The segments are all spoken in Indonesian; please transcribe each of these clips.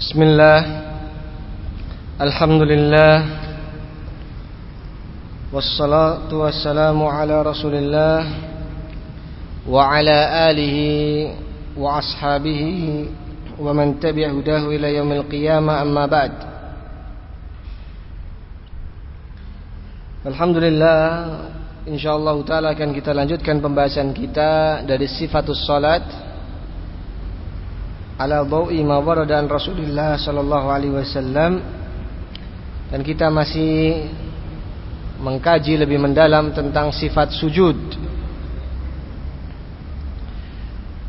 بسم الله الحمد لله والصلاة والسلام على رسول الله وعلى آله وأصحابه ومن تبع هداه إلى يوم القيامة أما بعد Alhamdulillah InsyaAllah ta'ala akan kita lanjutkan pembahasan kita Dari sifatus salat Ala dawi ma dan Rasulullah sallallahu alaihi wasallam Dan kita masih Mengkaji lebih mendalam tentang sifat sujud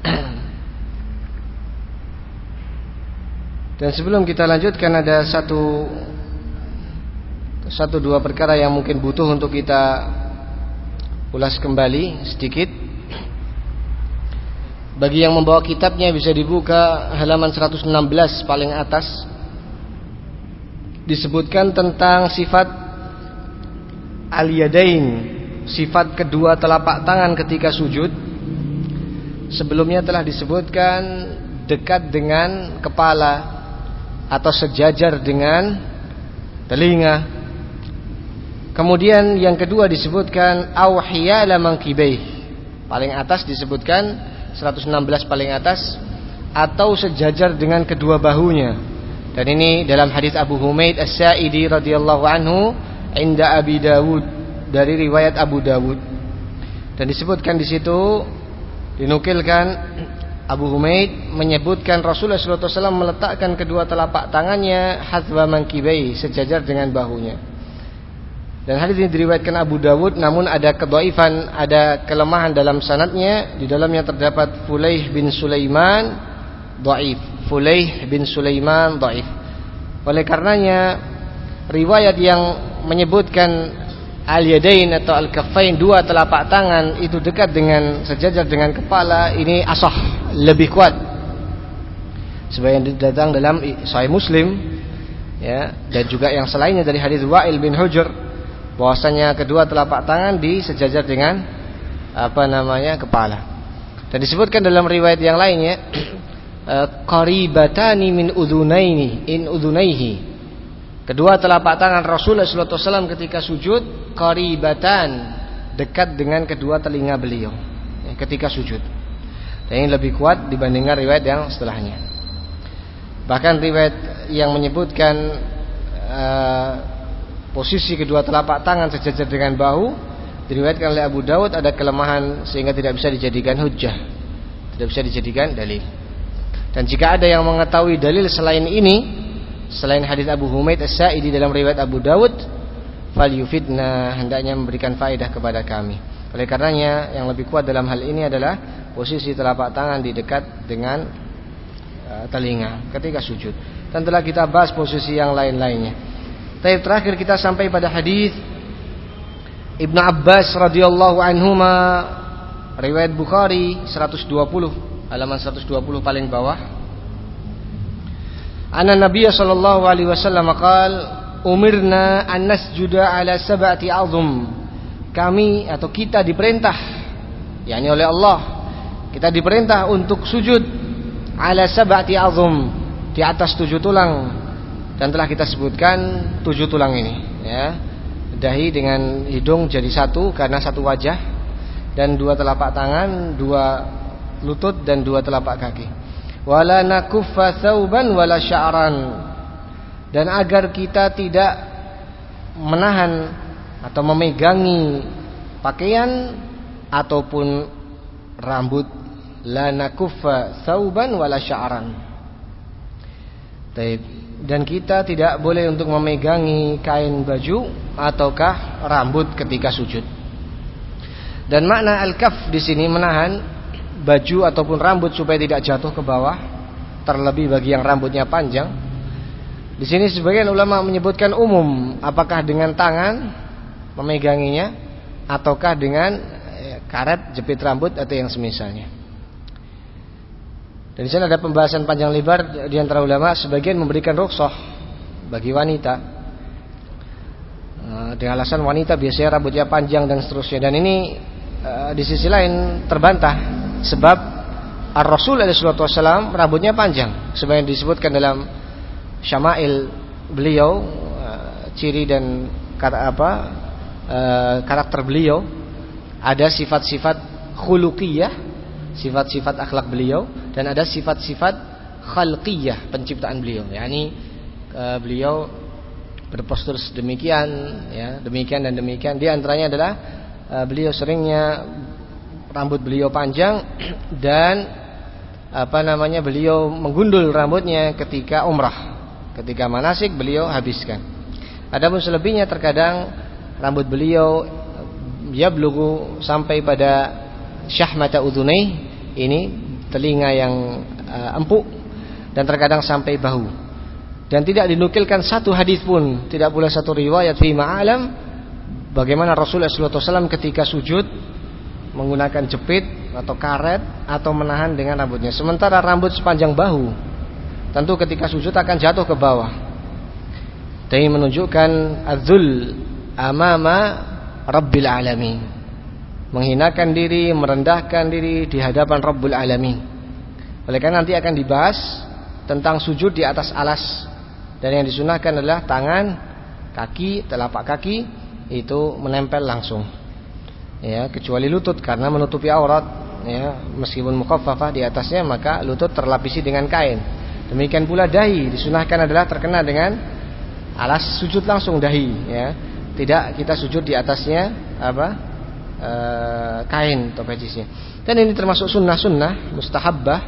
Dan sebelum kita lanjutkan ada satu satu dua perkara yang mungkin butuh untuk kita ulas kembali sedikit. Bagi yang membawa kitabnya bisa dibuka halaman 116 paling atas. Disebutkan tentang sifat al-yadain, sifat kedua telapak tangan ketika sujud. Sebelumnya telah disebutkan dekat dengan kepala atau sejajar dengan telinga Kemudian yang kedua disebutkan awhiyala mankibaih. Paling atas disebutkan 116 paling atas atau sejajar dengan kedua bahunya. Dan ini dalam hadis Abu Humaid As-Sa'idi radhiyallahu anhu inda Abi Dawud dari riwayat Abu Dawud. Dan disebutkan di situ dinukilkan Abu Humaid menyebutkan Rasulullah SAW meletakkan kedua telapak tangannya hadwa mankibai sejajar dengan bahunya. Dan hadis ini diriwayatkan Abu Dawud namun ada kedoifan, ada kelemahan dalam sanatnya. Di dalamnya terdapat Fulaih bin Sulaiman dhaif. Fulaih bin Sulaiman dhaif. Oleh karenanya riwayat yang menyebutkan al-yadain atau al-kaffain dua telapak tangan itu dekat dengan sejajar dengan kepala ini asah lebih kuat. Sebagian datang dalam Sahih Muslim ya dan juga yang selainnya dari hadis Wa'il bin Hujr bahwasanya kedua telapak tangan di sejajar dengan apa namanya kepala. Dan disebutkan dalam riwayat yang lainnya eh, qaribatani min udhunaini in udhunaihi. Kedua telapak tangan Rasulullah SAW ketika sujud qaribatan dekat dengan kedua telinga beliau ya, ketika sujud. Dan ini lebih kuat dibandingkan riwayat yang setelahnya. Bahkan riwayat yang menyebutkan uh, posisi kedua telapak tangan sejajar dengan bahu diriwayatkan oleh Abu Dawud ada kelemahan sehingga tidak bisa dijadikan hujjah tidak bisa dijadikan dalil. Dan jika ada yang mengetahui dalil selain ini selain hadis Abu Humaid As-Sa'idi dalam riwayat Abu Dawud falyufidna hendaknya memberikan faedah kepada kami. Oleh karenanya yang lebih kuat dalam hal ini adalah posisi telapak tangan di dekat dengan uh, telinga ketika sujud. Dan telah kita bahas posisi yang lain-lainnya tapi terakhir kita sampai pada hadis Ibnu Abbas radhiyallahu anhuma riwayat Bukhari 120 halaman 120 paling bawah. Anna Nabiy sallallahu alaihi wasallam qaal umirna an nasjuda ala sab'ati azum. Kami atau kita diperintah yakni oleh Allah kita diperintah untuk sujud ala sab'ati azum di atas tujuh tulang dan telah kita sebutkan tujuh tulang ini ya. Dahi dengan hidung jadi satu karena satu wajah dan dua telapak tangan dua lutut dan dua telapak kaki. Wala nakuffa thawban wala sya'ran. Dan agar kita tidak menahan atau memegangi pakaian ataupun rambut la nakuffa thawban wala sya'ran dan kita tidak boleh untuk memegangi kain baju ataukah rambut ketika sujud. Dan makna al-kaf di sini menahan baju ataupun rambut supaya tidak jatuh ke bawah, terlebih bagi yang rambutnya panjang. Di sini sebagian ulama menyebutkan umum, apakah dengan tangan memeganginya ataukah dengan eh, karet jepit rambut atau yang semisalnya. Dan di sana ada pembahasan panjang lebar di antara ulama sebagian memberikan rukhsah bagi wanita. Eh, dengan alasan wanita biasanya rambutnya panjang dan seterusnya. Dan ini eh, di sisi lain terbantah sebab Ar-Rasul SAW rambutnya panjang. Sebagian disebutkan dalam syama'il beliau ciri dan kata apa karakter beliau ada sifat-sifat khuluqiyah sifat-sifat akhlak beliau dan ada sifat-sifat khalqiyah penciptaan beliau. Yakni beliau berpostur sedemikian ya demikian dan demikian. Di antaranya adalah beliau seringnya rambut beliau panjang dan apa namanya beliau menggundul rambutnya ketika umrah. Ketika manasik beliau habiskan. Adapun selebihnya terkadang rambut beliau ya belugu sampai pada syahmata udhunai ini telinga yang uh, empuk dan terkadang sampai bahu dan tidak dinukilkan satu hadis pun tidak pula satu riwayat fi ma'alam bagaimana Rasulullah SAW ketika sujud menggunakan jepit atau karet atau menahan dengan rambutnya. Sementara rambut sepanjang bahu tentu ketika sujud akan jatuh ke bawah. Ini menunjukkan azul amama Rabbil alamin. Menghinakan diri, merendahkan diri di hadapan Rabbul alamin. Oleh karena nanti akan dibahas tentang sujud di atas alas. Dan yang disunahkan adalah tangan, kaki, telapak kaki itu menempel langsung. Ya kecuali lutut karena menutupi aurat ya meskipun mukhaffafah di atasnya maka lutut terlapisi dengan kain. Demikian pula dahi disunahkan adalah terkena dengan alas sujud langsung dahi ya. Tidak kita sujud di atasnya apa e, kain atau pejisnya dan ini termasuk sunnah-sunnah mustahabbah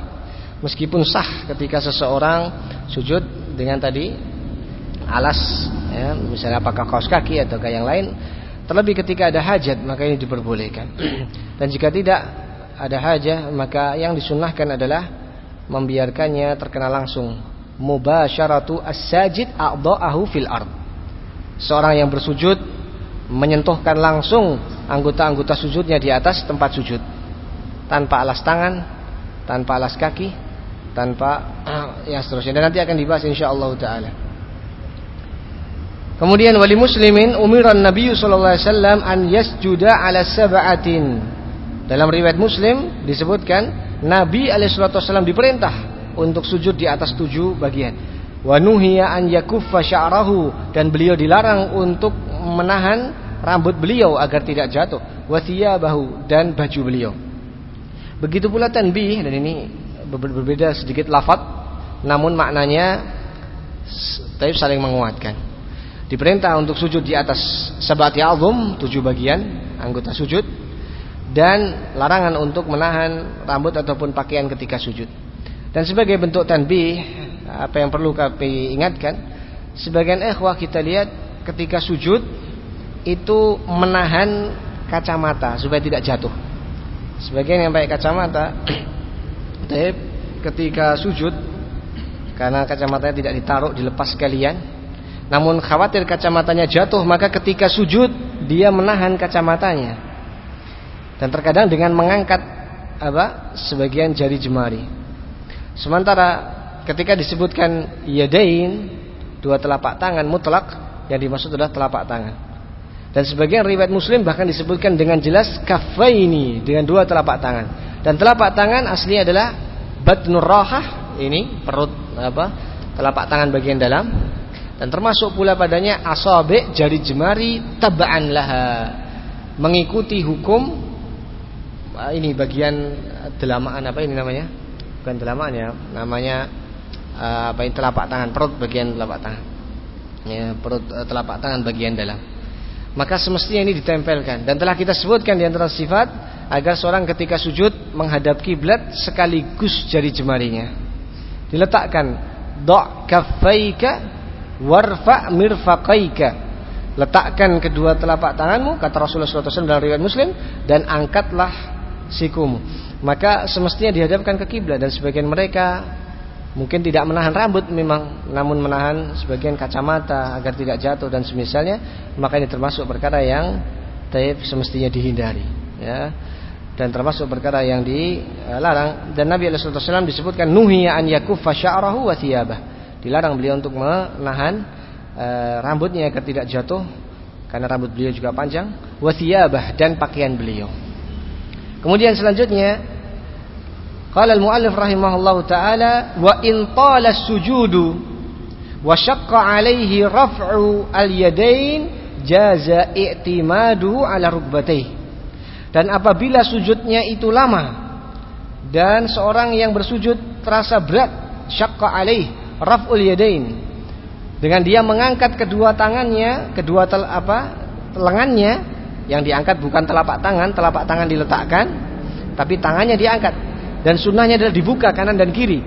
meskipun sah ketika seseorang sujud dengan tadi alas ya misalnya apakah kaos kaki atau yang lain Terlebih ketika ada hajat maka ini diperbolehkan. Dan jika tidak ada hajat maka yang disunnahkan adalah membiarkannya terkena langsung mubasyaratu as-sajid a'dha'ahu fil ard. Seorang yang bersujud menyentuhkan langsung anggota-anggota sujudnya di atas tempat sujud tanpa alas tangan, tanpa alas kaki, tanpa ya seterusnya. Dan nanti akan dibahas insyaallah taala. Kemudian wali muslimin umiran Nabi sallallahu alaihi wasallam an yasjuda ala sab'atin. Dalam riwayat Muslim disebutkan Nabi alaihi diperintah untuk sujud di atas tujuh bagian. Wa nuhiya an yakuffa sya'rahu dan beliau dilarang untuk menahan rambut beliau agar tidak jatuh. Wa thiyabahu dan baju beliau. Begitu pula tanbih dan ini berbeda sedikit lafaz namun maknanya tapi saling menguatkan. Diperintah untuk sujud di atas sabati azum, tujuh bagian anggota sujud dan larangan untuk menahan rambut ataupun pakaian ketika sujud. Dan sebagai bentuk tanbih, apa yang perlu kami ingatkan, sebagian ikhwah kita lihat ketika sujud itu menahan kacamata supaya tidak jatuh. Sebagian yang pakai kacamata ketika sujud karena kacamatanya tidak ditaruh dilepas sekalian namun khawatir kacamatanya jatuh maka ketika sujud dia menahan kacamatanya. Dan terkadang dengan mengangkat apa? sebagian jari jemari. Sementara ketika disebutkan yadain dua telapak tangan mutlak yang dimaksud adalah telapak tangan. Dan sebagian riwayat Muslim bahkan disebutkan dengan jelas kafaini dengan dua telapak tangan. Dan telapak tangan asli adalah batnur rahah ini perut apa? telapak tangan bagian dalam dan termasuk pula padanya asabe jari jemari tabaan laha mengikuti hukum ah, ini bagian delamaan apa ini namanya bukan delamaan ya namanya ah, apa ini telapak tangan perut bagian telapak tangan. Ya perut eh, telapak tangan bagian dalam. Maka semestinya ini ditempelkan. Dan telah kita sebutkan di antara sifat agar seorang ketika sujud menghadap kiblat sekaligus jari jemarinya. Diletakkan do' kaffaika warfa mirfaqaika. Letakkan kedua telapak tanganmu kata Rasulullah SAW dalam riwayat Muslim dan angkatlah sikumu. Maka semestinya dihadapkan ke kiblat dan sebagian mereka mungkin tidak menahan rambut memang namun menahan sebagian kacamata agar tidak jatuh dan semisalnya maka ini termasuk perkara yang taib semestinya dihindari ya. Dan termasuk perkara yang dilarang. Dan Nabi SAW disebutkan nuhiya an yakuffa sya'rahu wa thiyabah. Dilarang beliau untuk menahan e, rambutnya agar tidak jatuh karena rambut beliau juga panjang. Wasiyabah dan pakaian beliau. Kemudian selanjutnya qala al-muallif rahimahullahu taala wa in tala sujudu wa syaqqa alaihi raf'u al-yadain jaza i'timadu ala rukbatayhi dan apabila sujudnya itu lama dan seorang yang bersujud terasa berat syaqqa alaih raf'ul yadain dengan dia mengangkat kedua tangannya kedua tel, apa lengannya yang diangkat bukan telapak tangan telapak tangan diletakkan tapi tangannya diangkat dan sunnahnya adalah dibuka kanan dan kiri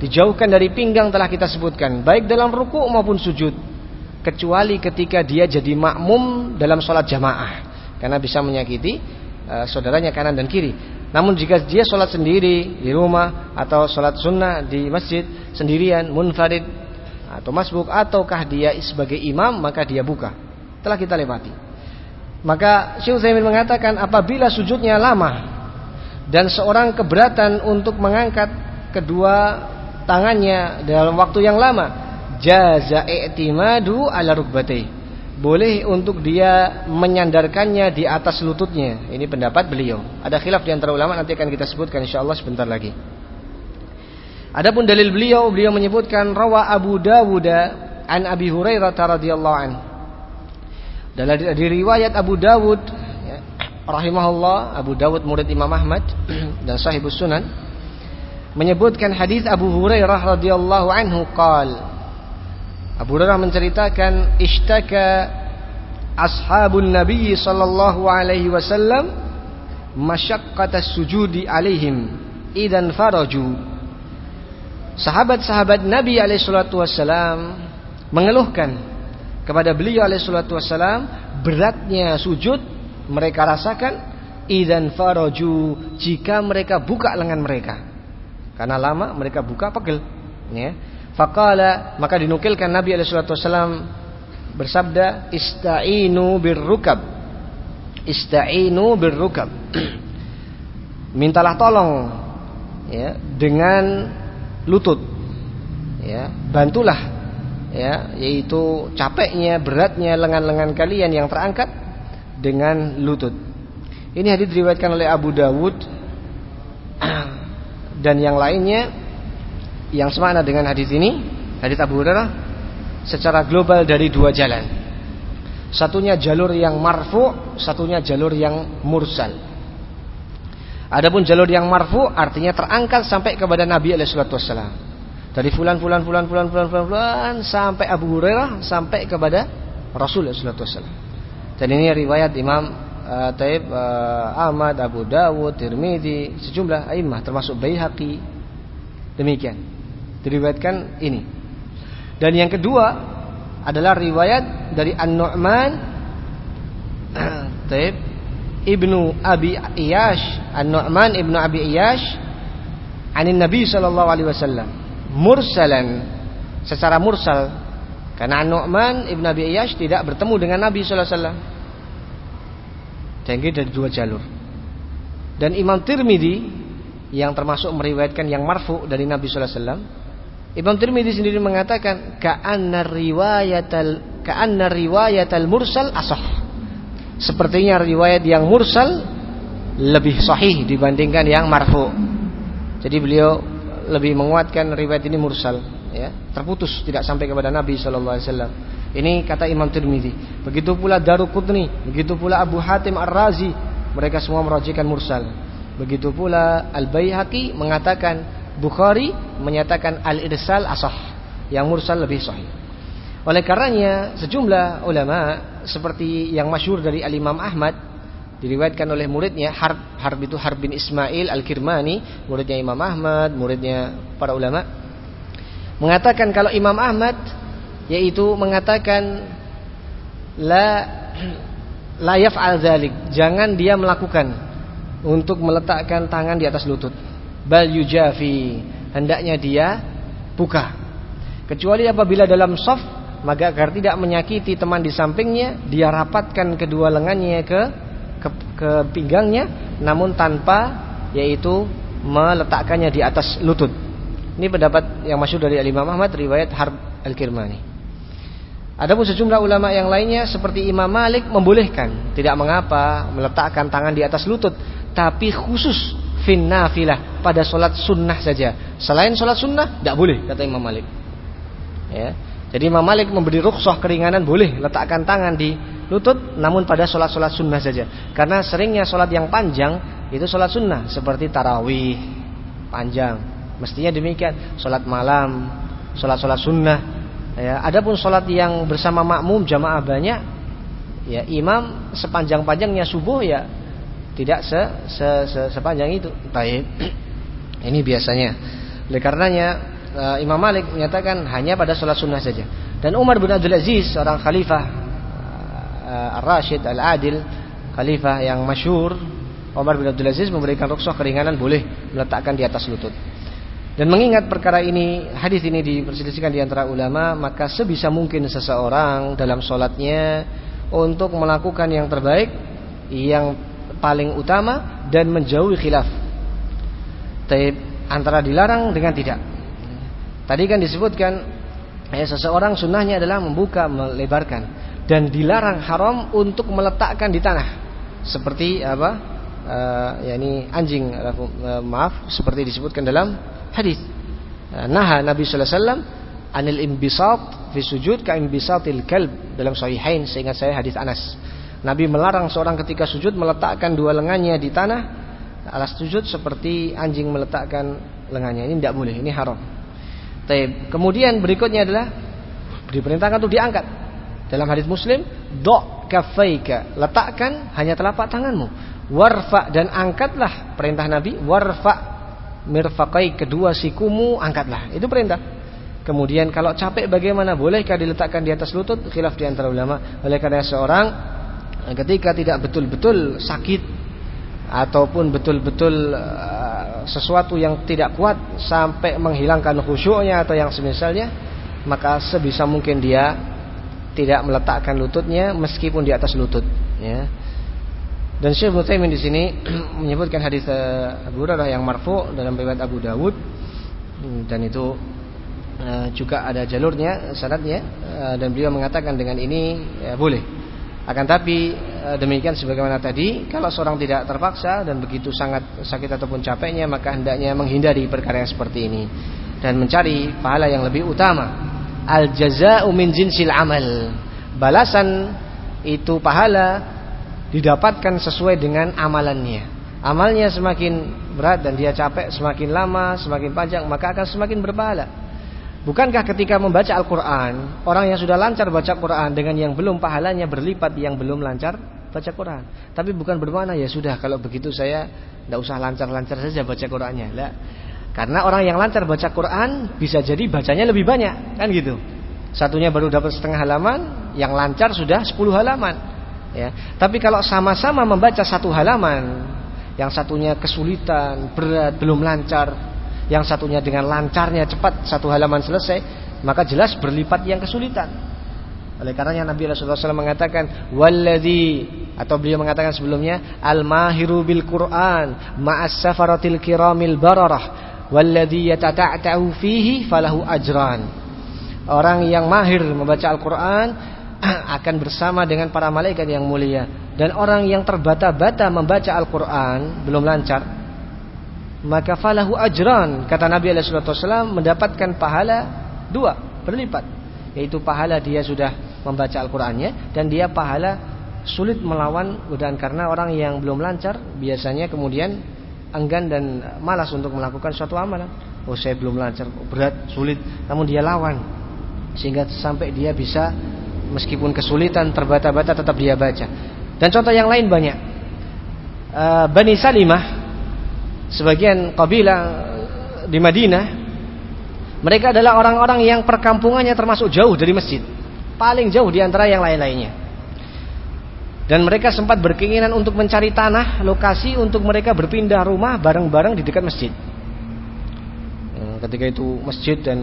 dijauhkan dari pinggang telah kita sebutkan baik dalam ruku maupun sujud kecuali ketika dia jadi makmum dalam sholat jamaah karena bisa menyakiti uh, saudaranya kanan dan kiri. Namun jika dia sholat sendiri di rumah atau sholat sunnah di masjid sendirian, munfarid atau masbuk ataukah dia sebagai imam maka dia buka. Telah kita lewati. Maka Syekh Utsaimin mengatakan apabila sujudnya lama dan seorang keberatan untuk mengangkat kedua tangannya dalam waktu yang lama, jaza i'timadu ala rukbatayhi boleh untuk dia menyandarkannya di atas lututnya. Ini pendapat beliau. Ada khilaf di antara ulama nanti akan kita sebutkan insyaallah sebentar lagi. Adapun dalil beliau, beliau menyebutkan rawa Abu Dawud an Abi Hurairah radhiyallahu an. Dalam di riwayat Abu Dawud rahimahullah, Abu Dawud murid Imam Ahmad dan sahibus sunan menyebutkan hadis Abu Hurairah radhiyallahu anhu qala Abu Hurairah menceritakan ishtaka ashabun Nabi sallallahu alaihi wasallam masyaqqatas sujudi alaihim idan faraju. Sahabat-sahabat Nabi alaihi salatu wasallam mengeluhkan kepada beliau alaihi salatu wasallam beratnya sujud mereka rasakan idan faraju jika mereka buka lengan mereka. Karena lama mereka buka pegel, ya. Faqala maka dinukilkan Nabi SAW bersabda ista'inu birrukab. Ista'inu birrukab. Mintalah tolong ya dengan lutut. Ya, bantulah ya yaitu capeknya, beratnya lengan-lengan kalian yang terangkat dengan lutut. Ini hadis diriwayatkan oleh Abu Dawud dan yang lainnya yang semakna dengan hadis ini, hadis Abu Hurairah secara global dari dua jalan. Satunya jalur yang marfu, satunya jalur yang mursal. Adapun jalur yang marfu artinya terangkat sampai kepada Nabi alaihi wasallam. Dari fulan fulan fulan fulan fulan fulan fulan sampai Abu Hurairah sampai kepada Rasul alaihi wasallam. Dan ini riwayat Imam uh, Taib uh, Ahmad, Abu Dawud, Tirmidzi, sejumlah imam termasuk Baihaqi. Demikian diriwayatkan ini. Dan yang kedua adalah riwayat dari An-Nu'man Taib Ibnu Abi Iyash An-Nu'man Ibnu Abi Iyash anin Nabi sallallahu alaihi wasallam mursalan secara mursal karena An-Nu'man Ibnu Abi Iyash tidak bertemu dengan Nabi sallallahu alaihi wasallam. Jadi dari dua jalur. Dan Imam Tirmidzi yang termasuk meriwayatkan yang marfu dari Nabi sallallahu Imam Tirmidzi sendiri mengatakan ka'anna riwayatal ka'anna riwayatal mursal asah. Sepertinya riwayat yang mursal lebih sahih dibandingkan yang marfu. Jadi beliau lebih menguatkan riwayat ini mursal ya, terputus tidak sampai kepada Nabi sallallahu alaihi wasallam. Ini kata Imam Tirmidzi. Begitu pula Daruqutni, begitu pula Abu Hatim Ar-Razi, mereka semua merajikan mursal. Begitu pula Al-Baihaqi mengatakan Bukhari menyatakan al-irsal asah, yang mursal lebih sahih. Oleh karenanya sejumlah ulama seperti yang masyhur dari Al-Imam Ahmad diriwayatkan oleh muridnya Harb, Harb itu Harb bin Ismail Al-Kirmani, muridnya Imam Ahmad, muridnya para ulama mengatakan kalau Imam Ahmad yaitu mengatakan la la yaf'al dzalik, jangan dia melakukan untuk meletakkan tangan di atas lutut. Bal yujafi hendaknya dia buka. Kecuali apabila dalam soft maka agar tidak menyakiti teman di sampingnya dia rapatkan kedua lengannya ke ke, ke pinggangnya namun tanpa yaitu meletakkannya di atas lutut ini pendapat yang masyhur dari Imam Ahmad riwayat Harb Al-Kirmani Adapun sejumlah ulama yang lainnya seperti Imam Malik membolehkan tidak mengapa meletakkan tangan di atas lutut tapi khusus fin nafilah pada sholat sunnah saja. Selain sholat sunnah tidak boleh kata Imam Malik. Ya. Jadi Imam Malik memberi rukhsah keringanan boleh letakkan tangan di lutut namun pada sholat-sholat sunnah saja. Karena seringnya sholat yang panjang itu sholat sunnah seperti tarawih panjang. Mestinya demikian. Sholat malam, sholat-sholat sunnah. Ya. Adapun sholat yang bersama makmum jamaah banyak, ya imam sepanjang-panjangnya subuh ya tidak se, se, se sepanjang itu. Baik. Ini biasanya. Oleh karenanya uh, Imam Malik menyatakan hanya pada sholat sunnah saja. Dan Umar bin Abdul Aziz seorang khalifah uh, Ar-Rashid Al-Adil, khalifah yang masyur, Umar bin Abdul Aziz memberikan rukhsah keringanan boleh meletakkan di atas lutut. Dan mengingat perkara ini, hadis ini diperselisihkan di antara ulama, maka sebisa mungkin seseorang dalam sholatnya untuk melakukan yang terbaik, yang paling utama dan menjauhi khilaf. Tapi antara dilarang dengan tidak. Tadi kan disebutkan eh, seseorang sunnahnya adalah membuka, melebarkan dan dilarang haram untuk meletakkan di tanah. Seperti apa? Uh, ya ini anjing uh, maaf seperti disebutkan dalam hadis. Uh, nah Nabi sallallahu alaihi wasallam anil imbisat fi sujud ka imbisatil kalb dalam sahihain seingat saya hadis Anas. Nabi melarang seorang ketika sujud meletakkan dua lengannya di tanah alas sujud seperti anjing meletakkan lengannya. Ini tidak boleh, ini haram. Taib. Kemudian berikutnya adalah diperintahkan untuk diangkat. Dalam hadis Muslim, do kafaika, letakkan hanya telapak tanganmu. Warfa dan angkatlah perintah Nabi, warfa mirfaqai kedua sikumu angkatlah. Itu perintah. Kemudian kalau capek bagaimana? Bolehkah diletakkan di atas lutut? Khilaf di antara ulama. Oleh karena seorang ketika tidak betul-betul sakit ataupun betul-betul uh, sesuatu yang tidak kuat sampai menghilangkan khusyuknya atau yang semisalnya maka sebisa mungkin dia tidak meletakkan lututnya meskipun di atas lutut ya dan Syekh Mutsaimin di sini menyebutkan hadis uh, Abu Hurairah yang marfu dalam riwayat Abu Dawud dan itu uh, juga ada jalurnya syaratnya uh, dan beliau mengatakan dengan ini ya, boleh akan tapi demikian sebagaimana tadi, kalau seorang tidak terpaksa dan begitu sangat sakit ataupun capeknya, maka hendaknya menghindari perkara yang seperti ini dan mencari pahala yang lebih utama. Al jazaa'u min jinsil amal. Balasan itu pahala didapatkan sesuai dengan amalannya. Amalnya semakin berat dan dia capek semakin lama, semakin panjang, maka akan semakin berpahala. Bukankah ketika membaca Al-Quran Orang yang sudah lancar baca Quran Dengan yang belum pahalanya berlipat yang belum lancar baca Quran Tapi bukan bermakna ya sudah Kalau begitu saya tidak usah lancar-lancar saja baca Qurannya lah. Karena orang yang lancar baca Quran Bisa jadi bacanya lebih banyak Kan gitu Satunya baru dapat setengah halaman Yang lancar sudah 10 halaman ya. Tapi kalau sama-sama membaca satu halaman Yang satunya kesulitan, berat, belum lancar yang satunya dengan lancarnya cepat satu halaman selesai, maka jelas berlipat yang kesulitan. Oleh karenanya Nabi Rasulullah SAW mengatakan walladzi atau beliau mengatakan sebelumnya al-mahiru bil Quran ma'as safaratil kiramil bararah walladzi yatata'ta'u fihi falahu ajran. Orang yang mahir membaca Al-Qur'an akan bersama dengan para malaikat yang mulia. Dan orang yang terbata-bata membaca Al-Qur'an belum lancar maka falahu ajran kata Nabi alaihi wasallam mendapatkan pahala dua berlipat. Yaitu pahala dia sudah membaca Al-Qur'annya dan dia pahala sulit melawan godaan. Karena orang yang belum lancar biasanya kemudian enggan dan malas untuk melakukan suatu amalan. Oh saya belum lancar berat sulit. Namun dia lawan sehingga sampai dia bisa meskipun kesulitan terbata-bata tetap dia baca. Dan contoh yang lain banyak. Uh, Bani Salimah sebagian kabilah di Madinah mereka adalah orang-orang yang perkampungannya termasuk jauh dari masjid. Paling jauh di antara yang lain-lainnya. Dan mereka sempat berkeinginan untuk mencari tanah lokasi untuk mereka berpindah rumah bareng-bareng di dekat masjid. Hmm, ketika itu masjid dan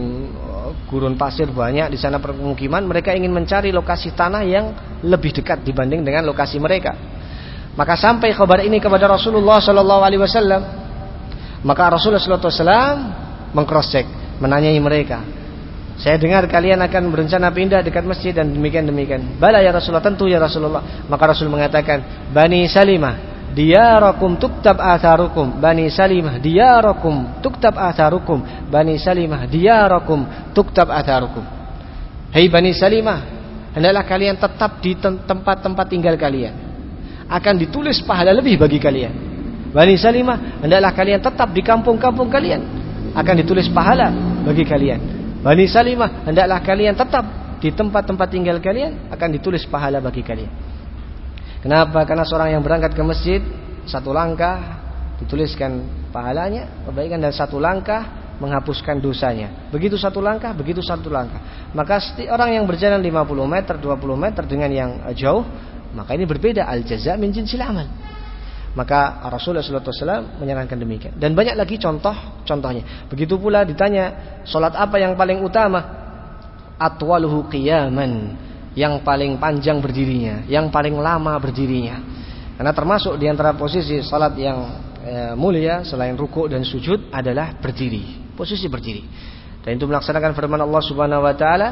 gurun pasir banyak di sana permukiman mereka ingin mencari lokasi tanah yang lebih dekat dibanding dengan lokasi mereka maka sampai kabar ini kepada Rasulullah Shallallahu Alaihi Wasallam maka Rasulullah SAW mengcross check, menanyai mereka. Saya dengar kalian akan berencana pindah dekat masjid dan demikian demikian. Bala ya Rasulullah, tentu ya Rasulullah. Maka Rasul mengatakan, Bani Salimah, diyarakum tuktab atharukum. Bani Salimah, diyarakum tuktab atharukum. Bani Salimah, diyarakum tuktab atharukum. Hei Bani Salimah, hendaklah kalian tetap di tempat-tempat tinggal kalian. Akan ditulis pahala lebih bagi kalian. Bani Salimah, hendaklah kalian tetap di kampung-kampung kalian. Akan ditulis pahala bagi kalian. Bani Salimah, hendaklah kalian tetap di tempat-tempat tinggal kalian. Akan ditulis pahala bagi kalian. Kenapa? Karena seorang yang berangkat ke masjid satu langkah dituliskan pahalanya, kebaikan dan satu langkah menghapuskan dosanya. Begitu satu langkah, begitu satu langkah. Maka orang yang berjalan 50 meter, 20 meter dengan yang jauh, maka ini berbeda al jaza min jinsil amal. Maka Rasulullah SAW menyarankan demikian. Dan banyak lagi contoh-contohnya. Begitu pula ditanya, solat apa yang paling utama? Atwaluhu qiyaman. Yang paling panjang berdirinya. Yang paling lama berdirinya. Karena termasuk di antara posisi solat yang eh, mulia selain ruku dan sujud adalah berdiri posisi berdiri. Dan itu melaksanakan firman Allah Subhanahu wa taala,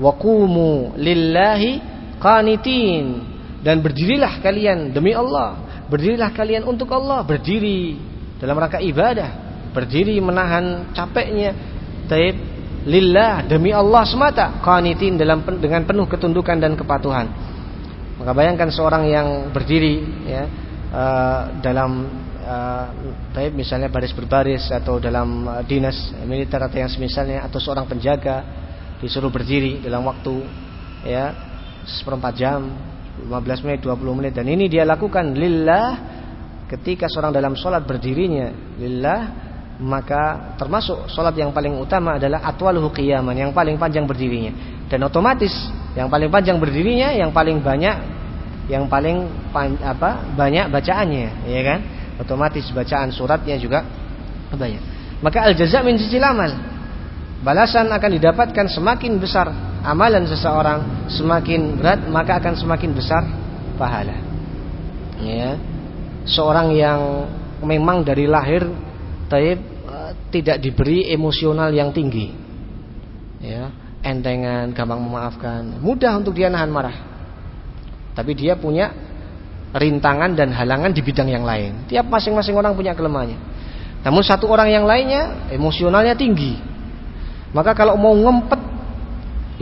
"Wa qumu lillahi qanitin." Dan berdirilah kalian demi Allah. Berdirilah kalian untuk Allah, berdiri dalam rangka ibadah, berdiri menahan capeknya. Taib lillah demi Allah semata, qanitin dalam dengan penuh ketundukan dan kepatuhan. Maka bayangkan seorang yang berdiri ya uh, dalam uh, misalnya baris berbaris atau dalam uh, dinas militer atau yang semisalnya atau seorang penjaga disuruh berdiri dalam waktu ya seperempat jam 15 menit 20 menit. Dan ini dia lakukan lillah ketika seorang dalam sholat berdirinya. Lillah maka termasuk sholat yang paling utama adalah atwaluhu qiyaman yang paling panjang berdirinya dan otomatis yang paling panjang berdirinya yang paling banyak yang paling apa banyak bacaannya ya kan otomatis bacaan suratnya juga banyak. Maka al jaza min jinsil amal. Balasan akan didapatkan semakin besar amalan seseorang, semakin berat maka akan semakin besar pahala. Ya. Seorang yang memang dari lahir taib tidak diberi emosional yang tinggi. Ya, entengan, gampang memaafkan, mudah untuk dia nahan marah. Tapi dia punya rintangan dan halangan di bidang yang lain. Tiap masing-masing orang punya kelemahannya. Namun satu orang yang lainnya emosionalnya tinggi. Maka kalau mau ngempet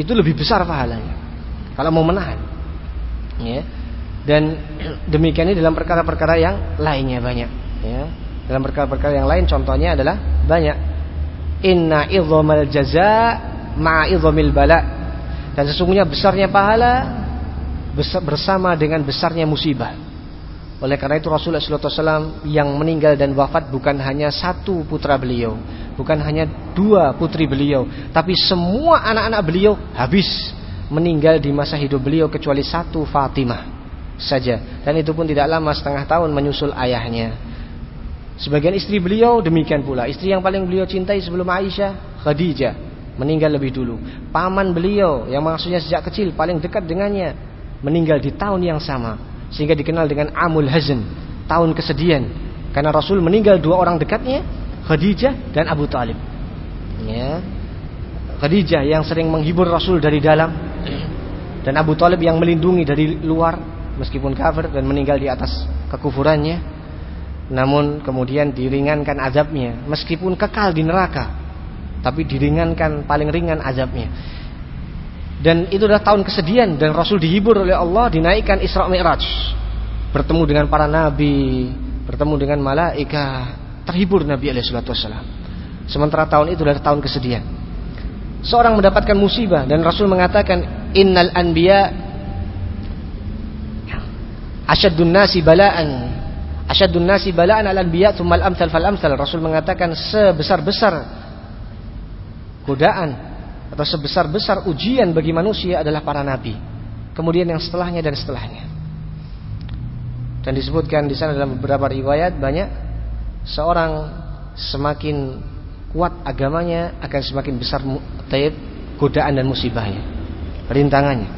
itu lebih besar pahalanya. Kalau mau menahan. Ya. Dan demikian ini dalam perkara-perkara yang lainnya banyak, ya. Dalam perkara-perkara yang lain contohnya adalah banyak. Inna idzamal jaza ma'a idzamil bala. Dan sesungguhnya besarnya pahala bersama dengan besarnya musibah. Oleh karena itu Rasulullah SAW yang meninggal dan wafat bukan hanya satu putra beliau, bukan hanya dua putri beliau, tapi semua anak-anak beliau habis meninggal di masa hidup beliau kecuali satu Fatimah saja. Dan itu pun tidak lama setengah tahun menyusul ayahnya. Sebagian istri beliau demikian pula. Istri yang paling beliau cintai sebelum Aisyah, Khadijah, meninggal lebih dulu. Paman beliau yang maksudnya sejak kecil paling dekat dengannya, meninggal di tahun yang sama sehingga dikenal dengan Amul Hazn, tahun kesedihan. Karena Rasul meninggal dua orang dekatnya, Khadijah dan Abu Talib. Ya. Khadijah yang sering menghibur Rasul dari dalam dan Abu Talib yang melindungi dari luar meskipun kafir dan meninggal di atas kekufurannya. Namun kemudian diringankan azabnya meskipun kekal di neraka tapi diringankan paling ringan azabnya dan itu adalah tahun kesedihan dan Rasul dihibur oleh Allah dinaikkan Isra Mi'raj. Bertemu dengan para nabi, bertemu dengan malaikat, terhibur Nabi alaihi wasallam. Sementara tahun itu adalah tahun kesedihan. Seorang mendapatkan musibah dan Rasul mengatakan innal anbiya asyaddun nasi bala'an asyaddun nasi bala'an al anbiya tsumma al amsal fal amsal Rasul mengatakan sebesar-besar godaan atau sebesar-besar ujian bagi manusia adalah para nabi. Kemudian yang setelahnya dan setelahnya. Dan disebutkan di sana dalam beberapa riwayat banyak seorang semakin kuat agamanya akan semakin besar taib godaan dan musibahnya, rintangannya.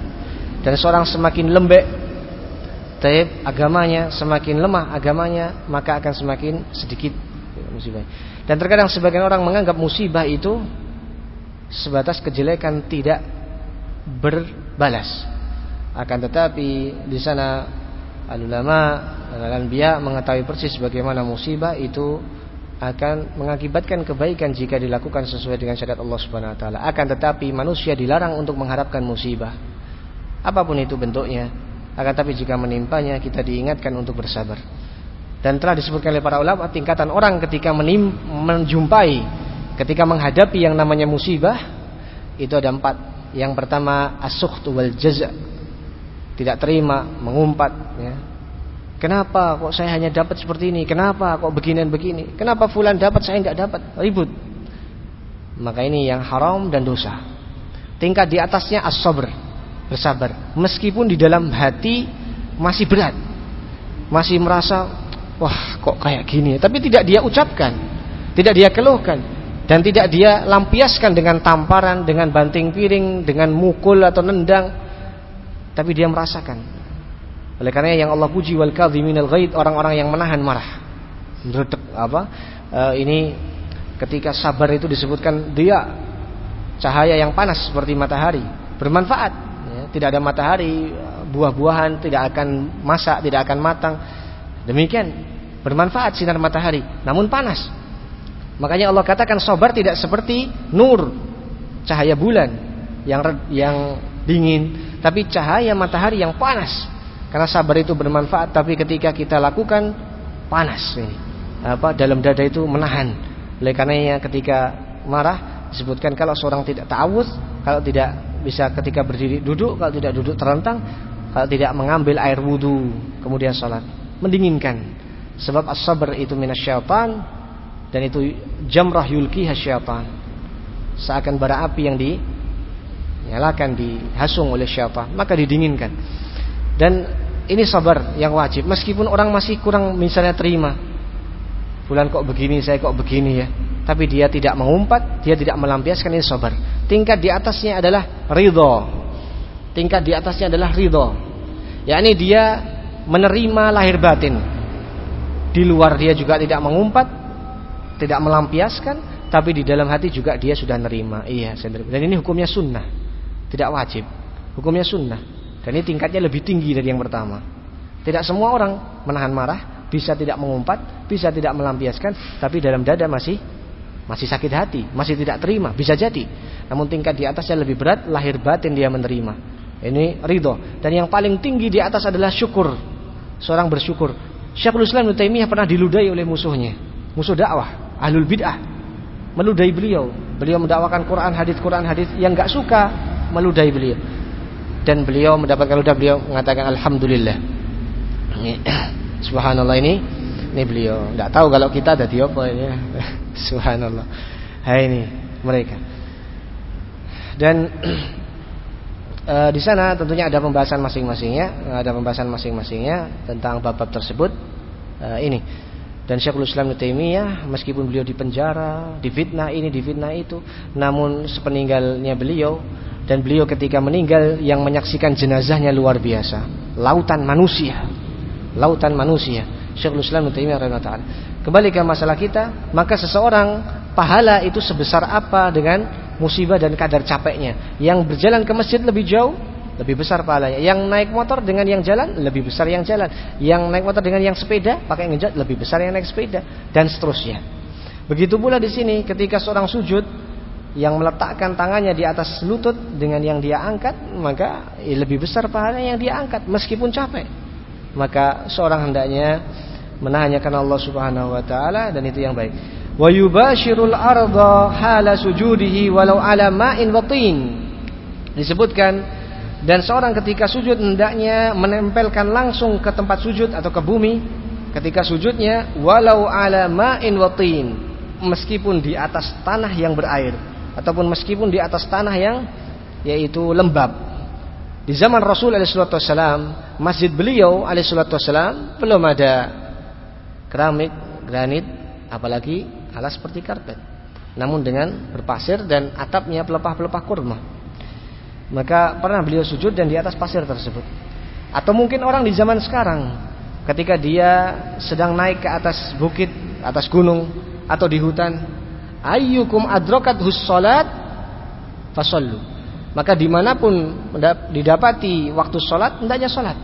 Dan seorang semakin lembek taib agamanya, semakin lemah agamanya, maka akan semakin sedikit musibah. Dan terkadang sebagian orang menganggap musibah itu sebatas kejelekan tidak berbalas. Akan tetapi di sana al-ulama dan al-anbiya mengetahui persis bagaimana musibah itu akan mengakibatkan kebaikan jika dilakukan sesuai dengan syariat Allah Subhanahu wa taala. Akan tetapi manusia dilarang untuk mengharapkan musibah. Apa pun itu bentuknya. Akan tetapi jika menimpanya kita diingatkan untuk bersabar. Dan telah disebutkan oleh para ulama tingkatan orang ketika menim, menjumpai ketika menghadapi yang namanya musibah itu ada empat. Yang pertama as-sukhtu wal jaza. Tidak terima, mengumpat ya Kenapa kok saya hanya dapat seperti ini? Kenapa kok beginian begini? Kenapa fulan dapat saya tidak dapat? Ribut. Maka ini yang haram dan dosa. Tingkat di atasnya as-sabr, bersabar. Meskipun di dalam hati masih berat. Masih merasa wah kok kayak gini, tapi tidak dia ucapkan, tidak dia keluhkan dan tidak dia lampiaskan dengan tamparan, dengan banting piring, dengan mukul atau nendang. Tapi dia merasakan oleh karena yang Allah puji wal kadhiminal ghaid orang-orang yang menahan marah. Menurut apa? E, ini ketika sabar itu disebutkan dia cahaya yang panas seperti matahari, bermanfaat. Tidak ada matahari, buah-buahan tidak akan masak, tidak akan matang. Demikian bermanfaat sinar matahari, namun panas. Makanya Allah katakan sabar tidak seperti nur, cahaya bulan yang yang dingin, tapi cahaya matahari yang panas. Karena sabar itu bermanfaat tapi ketika kita lakukan panas ini. Apa dalam dada itu menahan. Oleh karenanya ketika marah disebutkan kalau seorang tidak ta'awuz, kalau tidak bisa ketika berdiri duduk, kalau tidak duduk terentang, kalau tidak mengambil air wudhu kemudian sholat, mendinginkan. Sebab as-sabr itu minasyaitan dan itu jamrah yulkiha syaitan. Seakan bara api yang dinyalakan dihasung oleh syaitan, maka didinginkan. Dan ini sabar yang wajib meskipun orang masih kurang misalnya terima. Bulan kok begini, saya kok begini ya. Tapi dia tidak mengumpat, dia tidak melampiaskan ini sabar. Tingkat di atasnya adalah ridho. Tingkat di atasnya adalah ridho. yakni dia menerima lahir batin. Di luar dia juga tidak mengumpat, tidak melampiaskan, tapi di dalam hati juga dia sudah nerima. Iya, nerima. Dan ini hukumnya sunnah, tidak wajib. Hukumnya sunnah. Dan ini tingkatnya lebih tinggi dari yang pertama. Tidak semua orang menahan marah, bisa tidak mengumpat, bisa tidak melampiaskan, tapi dalam dada masih masih sakit hati, masih tidak terima, bisa jadi. Namun tingkat di atasnya lebih berat, lahir batin dia menerima. Ini ridho. Dan yang paling tinggi di atas adalah syukur. Seorang bersyukur. Syekhul Islam Ibnu Taimiyah pernah diludahi oleh musuhnya. Musuh dakwah, ahlul bid'ah. Meludahi beliau. Beliau mendakwakan Quran, hadis Quran, hadis yang enggak suka meludahi beliau dan beliau mendapatkan ludah beliau mengatakan alhamdulillah. Subhanallah ini ini beliau tidak tahu kalau kita ada apa ini. Subhanallah. Hai ini mereka. Dan e, di sana tentunya ada pembahasan masing-masingnya, ada pembahasan masing-masingnya tentang bab-bab tersebut. E, ini dan Syekhul Islam Taimiyah meskipun beliau di penjara, difitnah ini, difitnah itu, namun sepeninggalnya beliau dan beliau ketika meninggal yang menyaksikan jenazahnya luar biasa lautan manusia lautan manusia. Syekhul Islam Taimiyah rahimahullah kembali ke masalah kita maka seseorang pahala itu sebesar apa dengan musibah dan kadar capeknya? Yang berjalan ke masjid lebih jauh lebih besar pahalanya. Yang naik motor dengan yang jalan lebih besar yang jalan. Yang naik motor dengan yang sepeda pakai ngejat lebih besar yang naik sepeda. Dan seterusnya. Begitu pula di sini ketika seorang sujud yang meletakkan tangannya di atas lutut dengan yang dia angkat maka ya lebih besar pahalanya yang dia angkat meskipun capek maka seorang hendaknya menahannya karena Allah Subhanahu wa taala dan itu yang baik wa yubashirul arda hala sujudihi walau ala ma'in watin disebutkan dan seorang ketika sujud hendaknya menempelkan langsung ke tempat sujud atau ke bumi ketika sujudnya walau ala ma'in watin meskipun di atas tanah yang berair ataupun meskipun di atas tanah yang yaitu lembab. Di zaman Rasul alaihissalam, masjid beliau alaihissalam belum ada keramik, granit, apalagi alas seperti karpet. Namun dengan berpasir dan atapnya pelepah-pelepah kurma. Maka pernah beliau sujud dan di atas pasir tersebut. Atau mungkin orang di zaman sekarang ketika dia sedang naik ke atas bukit, atas gunung atau di hutan, ayyukum adrokat hussolat fasallu maka di mana pun didapati waktu sholat hendaknya sholat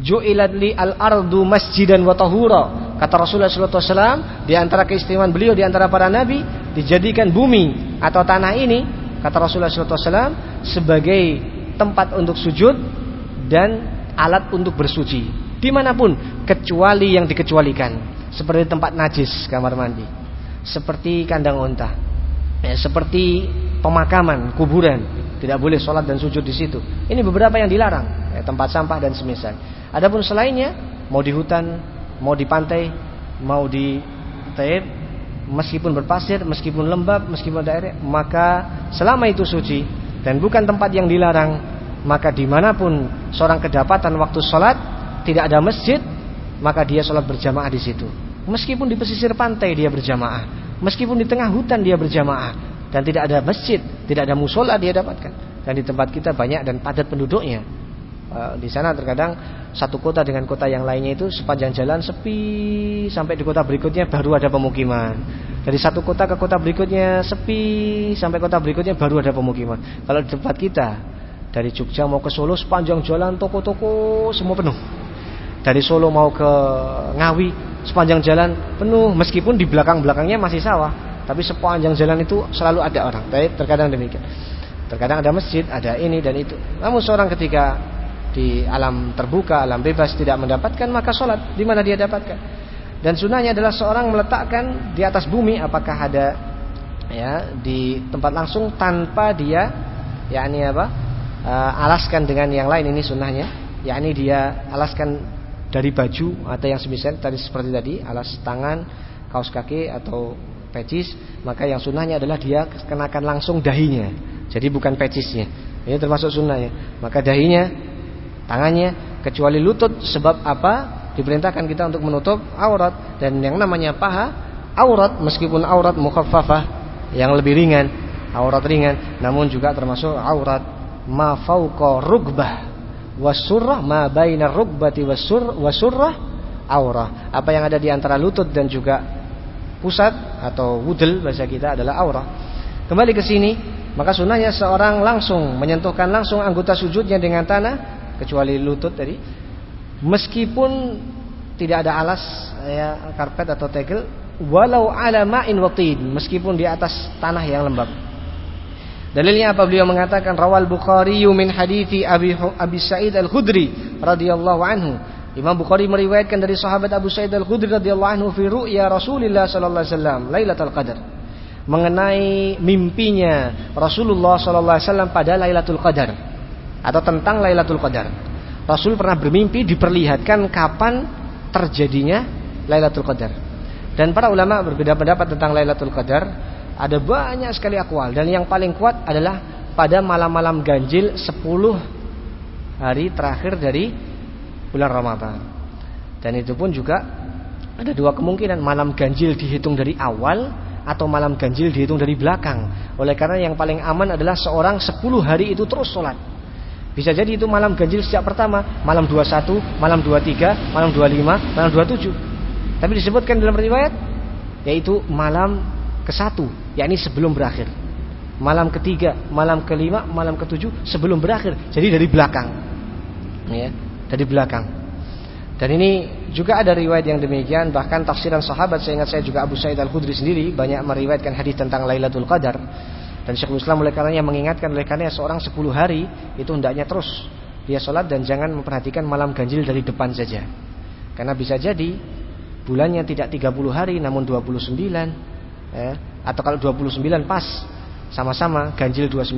ju'ilat li al ardu masjidan wa tahura Kata Rasulullah SAW, di antara keistimewaan beliau di antara para nabi, dijadikan bumi atau tanah ini, kata Rasulullah SAW, sebagai tempat untuk sujud dan alat untuk bersuci. Di mana pun, kecuali yang dikecualikan. Seperti tempat najis, kamar mandi. Seperti kandang unta. Ya, seperti pemakaman, kuburan. Tidak boleh sholat dan sujud di situ. Ini beberapa yang dilarang. Ya, tempat sampah dan semisal. Adapun selainnya, mau di hutan, mau di pantai, mau di taib, meskipun berpasir, meskipun lembab, meskipun daerah, maka selama itu suci dan bukan tempat yang dilarang, maka di mana pun seorang kedapatan waktu sholat tidak ada masjid, maka dia sholat berjamaah di situ. Meskipun di pesisir pantai dia berjamaah, meskipun di tengah hutan dia berjamaah, dan tidak ada masjid, tidak ada musola dia dapatkan. Dan di tempat kita banyak dan padat penduduknya. Eh, di sana terkadang satu kota dengan kota yang lainnya itu sepanjang jalan sepi sampai di kota berikutnya baru ada pemukiman. Dari satu kota ke kota berikutnya sepi sampai kota berikutnya baru ada pemukiman. Kalau di tempat kita dari Jogja mau ke Solo sepanjang jalan toko-toko semua penuh. Dari Solo mau ke Ngawi sepanjang jalan penuh meskipun di belakang-belakangnya masih sawah, tapi sepanjang jalan itu selalu ada orang. Tapi terkadang demikian. Terkadang ada masjid, ada ini dan itu. Namun seorang ketika di alam terbuka, alam bebas tidak mendapatkan maka sholat di mana dia dapatkan. Dan sunnahnya adalah seorang meletakkan di atas bumi apakah ada ya di tempat langsung tanpa dia yakni apa uh, alaskan dengan yang lain ini sunnahnya yakni dia alaskan dari baju atau yang semisal tadi seperti tadi alas tangan kaos kaki atau pecis maka yang sunnahnya adalah dia kenakan langsung dahinya. Jadi bukan pecisnya. Ini termasuk sunnahnya maka dahinya tangannya kecuali lutut sebab apa? Diperintahkan kita untuk menutup aurat. Dan yang namanya paha aurat meskipun aurat mukhaffafah yang lebih ringan. Aurat ringan namun juga termasuk aurat ma fauqa rugbah. Wasurrah ma baina rugbati wasur wasurrah aurah. Apa yang ada di antara lutut dan juga pusat atau wudel bahasa kita adalah aurah. Kembali ke sini maka sunnahnya seorang langsung menyentuhkan langsung anggota sujudnya dengan tanah kecuali lutut tadi. Meskipun tidak ada alas ya karpet atau tegel walau ala ma'in watin meskipun di atas tanah yang lembab. Dalilnya apa? Beliau mengatakan rawal bukhari min hadithi abi abi sa'id al-khudri radhiyallahu anhu Imam Bukhari meriwayatkan dari sahabat Abu Sa'id Al-Khudri radhiyallahu anhu fi ru'ya Rasulullah sallallahu alaihi wasallam Lailatul Qadar mengenai mimpinya Rasulullah sallallahu alaihi wasallam pada Lailatul Qadar atau tentang Lailatul Qadar. Rasul pernah bermimpi diperlihatkan kapan terjadinya Lailatul Qadar. Dan para ulama berbeda pendapat tentang Lailatul Qadar. Ada banyak sekali akwal dan yang paling kuat adalah pada malam-malam ganjil 10 hari terakhir dari bulan Ramadan. Dan itu pun juga ada dua kemungkinan malam ganjil dihitung dari awal atau malam ganjil dihitung dari belakang. Oleh karena yang paling aman adalah seorang 10 hari itu terus sholat. Bisa jadi itu malam ganjil sejak pertama, malam 21, malam 23, malam 25, malam 27. Tapi disebutkan dalam riwayat yaitu malam ke-1, yakni sebelum berakhir. Malam ketiga, malam kelima, malam ketujuh sebelum berakhir. Jadi dari belakang. Ya, dari belakang. Dan ini juga ada riwayat yang demikian bahkan tafsiran sahabat saya ingat saya juga Abu Sa'id Al-Khudri sendiri banyak meriwayatkan hadis tentang Lailatul Qadar dan Syekhul Islam oleh karenanya mengingatkan oleh karenanya seorang 10 hari itu hendaknya terus dia sholat dan jangan memperhatikan malam ganjil dari depan saja. Karena bisa jadi bulannya tidak 30 hari namun 29 ya, atau kalau 29 pas sama-sama ganjil 29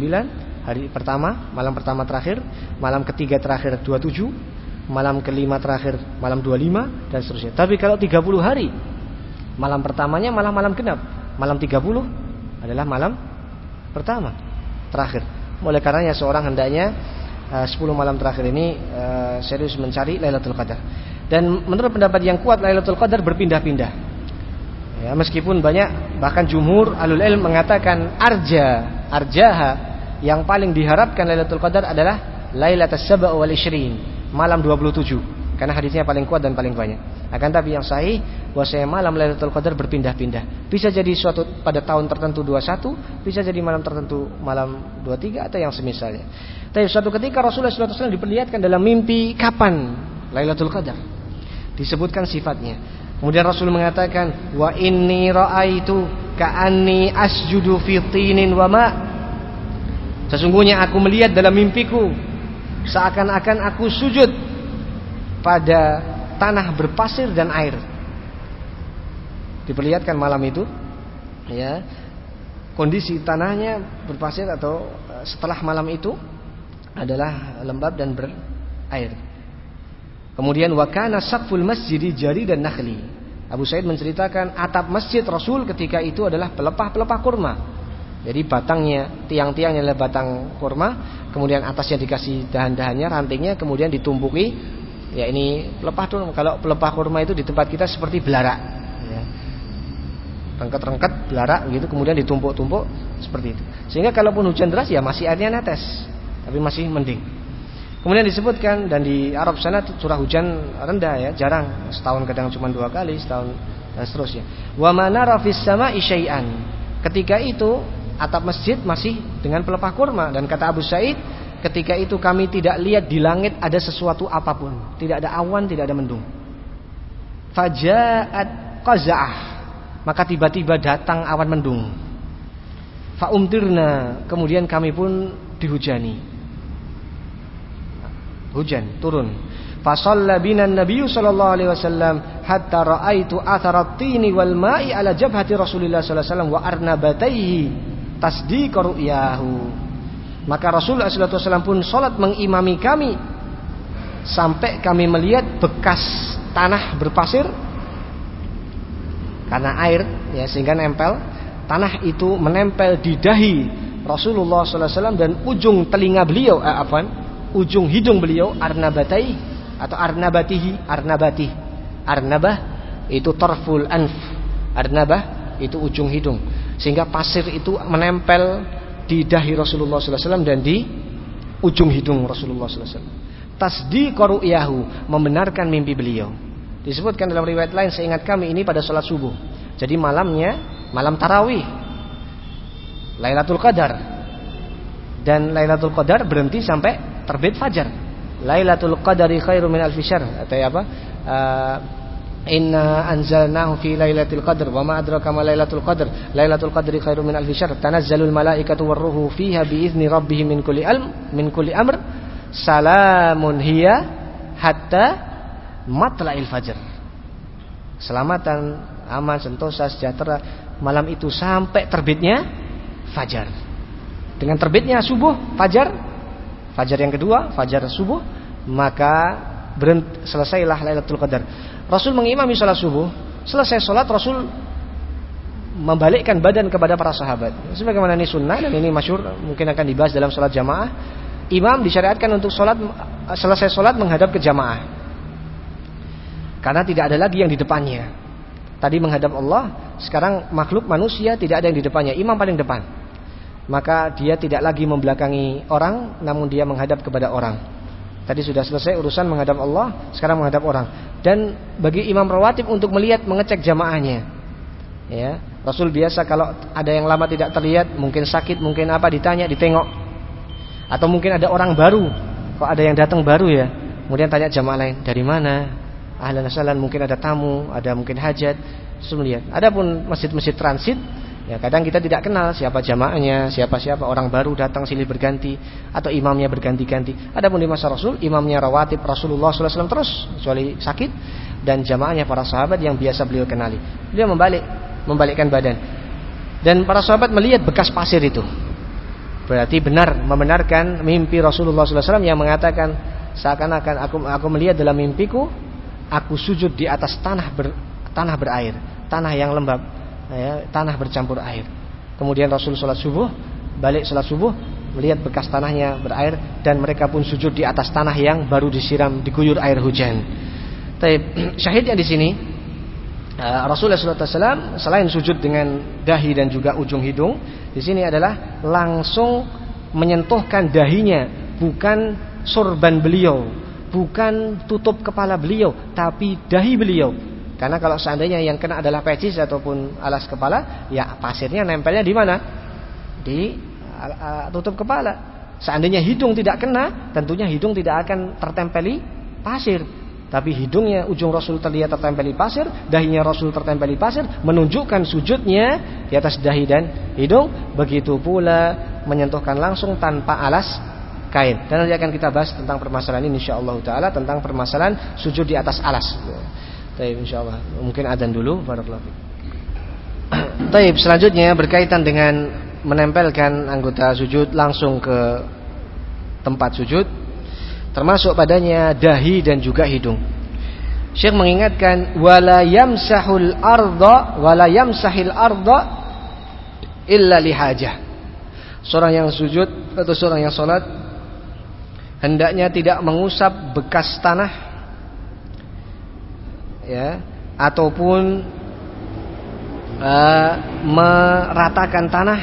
hari pertama, malam pertama terakhir, malam ketiga terakhir 27, malam kelima terakhir malam 25 dan seterusnya. Tapi kalau 30 hari malam pertamanya malah malam genap, malam 30 adalah malam pertama terakhir. Oleh karenanya seorang hendaknya uh, 10 malam terakhir ini uh, serius mencari Lailatul Qadar. Dan menurut pendapat yang kuat Lailatul Qadar berpindah-pindah. Ya, meskipun banyak bahkan jumhur alul ilm mengatakan arja arjaha yang paling diharapkan Lailatul Qadar adalah Lailatul Saba' wal Ishrin malam 27 karena hadisnya paling kuat dan paling banyak. Akan tapi yang sahih bahwasanya malam Lailatul Qadar berpindah-pindah. Bisa jadi suatu pada tahun tertentu 21, bisa jadi malam tertentu malam 23 atau yang semisalnya. Tapi suatu ketika Rasulullah SAW diperlihatkan dalam mimpi kapan Lailatul Qadar. Disebutkan sifatnya. Kemudian Rasul mengatakan, "Wa inni raaitu ka'anni asjudu fi tinin wa ma." Sesungguhnya aku melihat dalam mimpiku seakan-akan aku sujud pada tanah berpasir dan air. Diperlihatkan malam itu ya kondisi tanahnya berpasir atau eh, setelah malam itu adalah lembab dan berair. Kemudian wakana sakful masjid jari dan nakhli. Abu Said menceritakan atap masjid Rasul ketika itu adalah pelepah-pelepah kurma. Jadi batangnya, tiang-tiangnya adalah batang kurma, kemudian atasnya dikasih dahan-dahannya, rantingnya, kemudian ditumpuki. Ya ini pelepah tuh, kalau pelepah kurma itu di tempat kita seperti belarak. Ya. Rengket-rengket, belarak gitu, kemudian ditumpuk-tumpuk seperti itu. Sehingga kalaupun hujan deras ya masih airnya netes, tapi masih mending. Kemudian disebutkan dan di Arab sana curah hujan rendah ya, jarang. Setahun kadang cuma dua kali, setahun dan seterusnya. Wa manara fis sama'i syai'an. Ketika itu atap masjid masih dengan pelepah kurma dan kata Abu Said, ketika itu kami tidak lihat di langit ada sesuatu apa pun, tidak ada awan, tidak ada mendung. Faja'at qaza'ah. Maka tiba-tiba datang awan mendung. Fa'umtirna, kemudian kami pun dihujani hujan turun fasalla bina Nabi sallallahu alaihi wasallam hatta raaitu athara tini wal ma'i ala jabhati Rasulillah sallallahu alaihi wasallam wa arnabataihi tasdiq ru'yahu. Maka Rasulullah wasallam pun salat mengimami kami sampai kami melihat bekas tanah berpasir. Karena air ya sehingga nempel. Tanah itu menempel di dahi Rasulullah wasallam dan ujung telinga beliau eh, afan ujung hidung beliau arnabatai atau arnabatihi arnabati arnabah itu torful anf. Arnabah itu ujung hidung sehingga pasir itu menempel di dahi Rasulullah SAW dan di ujung hidung Rasulullah SAW tasdi yahu membenarkan mimpi beliau disebutkan dalam riwayat lain seingat kami ini pada sholat subuh jadi malamnya malam tarawih Lailatul Qadar dan Lailatul Qadar berhenti sampai terbit fajar. Lailatul Qadari khairu min alfi atau apa? Uh, Inna anzalnahu fi lailatul qadr wa ma adraka ma lailatul qadr. Lailatul qadri khairu min alfi syahr tanazzalul malaikatu warruhu fiha bi izni rabbihim min kulli alm min kulli amr. Salamun hiya hatta matla'il fajr. Selamatan aman sentosa sejahtera. Malam itu sampai terbitnya fajar. Dengan terbitnya subuh fajar. Fajar yang kedua, fajar subuh, maka berhenti, selesailah Lailatul Qadar. Rasul mengimami sholat subuh, selesai sholat Rasul membalikkan badan kepada para sahabat. Sebagaimana ini sunnah dan ini masyur mungkin akan dibahas dalam sholat jamaah. Imam disyariatkan untuk sholat selesai sholat menghadap ke jamaah. Karena tidak ada lagi yang di depannya. Tadi menghadap Allah, sekarang makhluk manusia tidak ada yang di depannya. Imam paling depan maka dia tidak lagi membelakangi orang namun dia menghadap kepada orang. Tadi sudah selesai urusan menghadap Allah, sekarang menghadap orang. Dan bagi imam rawatib untuk melihat mengecek jamaahnya. Ya, Rasul biasa kalau ada yang lama tidak terlihat, mungkin sakit, mungkin apa ditanya, ditengok. Atau mungkin ada orang baru, kok ada yang datang baru ya. Kemudian tanya jamaah lain, dari mana? Ahlan salan mungkin ada tamu, ada mungkin hajat. Terus melihat. Adapun masjid-masjid transit Ya, kadang kita tidak kenal siapa jamaahnya, siapa-siapa orang baru datang silih berganti atau imamnya berganti-ganti. Adapun di masa Rasul, imamnya rawatib Rasulullah SAW terus kecuali sakit dan jamaahnya para sahabat yang biasa beliau kenali. Beliau membalik, membalikkan badan. Dan para sahabat melihat bekas pasir itu. Berarti benar membenarkan mimpi Rasulullah SAW yang mengatakan seakan-akan aku aku melihat dalam mimpiku aku sujud di atas tanah ber, tanah berair, tanah yang lembab ya, tanah bercampur air. Kemudian Rasul sholat subuh, balik sholat subuh, melihat bekas tanahnya berair dan mereka pun sujud di atas tanah yang baru disiram diguyur air hujan. Tapi syahidnya di sini uh, Rasulullah SAW selain sujud dengan dahi dan juga ujung hidung, di sini adalah langsung menyentuhkan dahinya, bukan sorban beliau, bukan tutup kepala beliau, tapi dahi beliau karena kalau seandainya yang kena adalah pecis ataupun alas kepala, ya pasirnya nempelnya di mana? Di uh, tutup kepala. Seandainya hidung tidak kena, tentunya hidung tidak akan tertempeli pasir. tapi hidungnya ujung Rasul terlihat tertempel di pasir, dahinya Rasul tertempel di pasir, menunjukkan sujudnya di atas dahi dan hidung. Begitu pula menyentuhkan langsung tanpa alas kain. Dan nanti akan kita bahas tentang permasalahan ini insyaallah taala tentang permasalahan sujud di atas alas. Baik insyaallah. Mungkin adzan dulu barakallahu Taib selanjutnya berkaitan dengan menempelkan anggota sujud langsung ke tempat sujud termasuk padanya dahi dan juga hidung. Syekh mengingatkan wala yamsahul arda wala yamsahil arda illa lihajah. Seorang yang sujud atau seorang yang salat hendaknya tidak mengusap bekas tanah ya ataupun uh, meratakan tanah